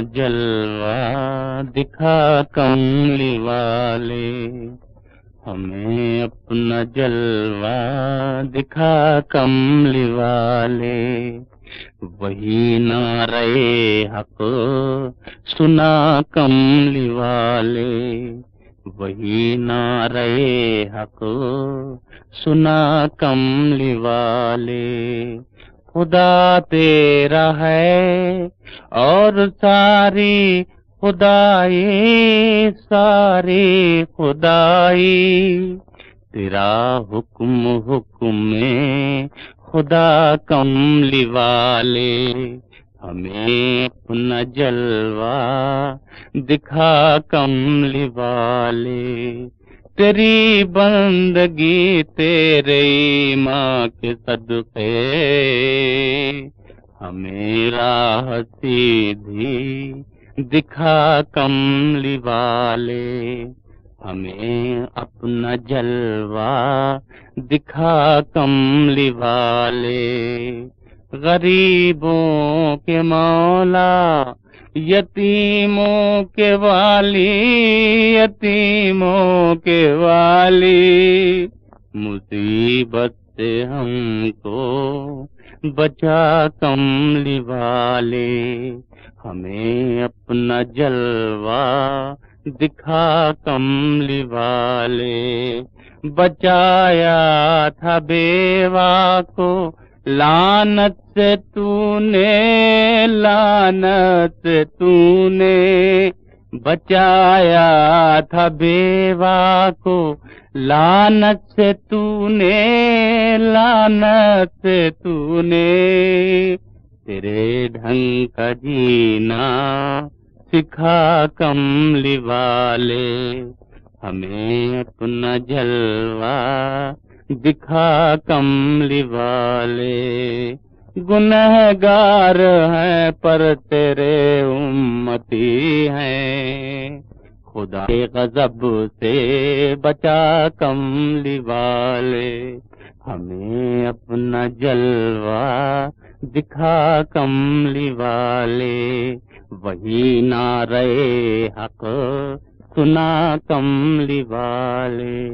जलवा दिखा कमली वाले। हमें अपना जलवा दिखा कमली वाले। वही ना रहे हक, सुना कमली वाले। वही ना रहे हक, सुना कमली वाले। खुदा तेरा है और सारी खुदाई सारी खुदाई। तेरा हुक्म हुक्म खुदा कमली वाले हमें अपना जलवा दिखा कमली वाले तेरी बंदगी तेरे माँ के सदके। हमें राह सीधी दिखा कमली वाले। हमें अपना जलवा दिखा कमली वाले। गरीबों के मौला यतीमों के वाली, यतीमों के वाली। मुसीबत से हमको बचा कमली वाले हमें अपना जलवा दिखा कमली वाले बचाया था बेवा को लानत से तूने, लानत तूने, बचाया था बेवा को। लानत से तूने, लानत से तूने, तेरे ढंग का जीना सिखा कमली वाले। हमें अपना जलवा दिखा कमली वाले। गुनहगार हैं, पर तेरे उम्मती हैं। खुदा के गजब से बचा कमली वाले। हमें अपना जलवा दिखा कमली वाले। वही ना रहे हक सुना कमली वाले।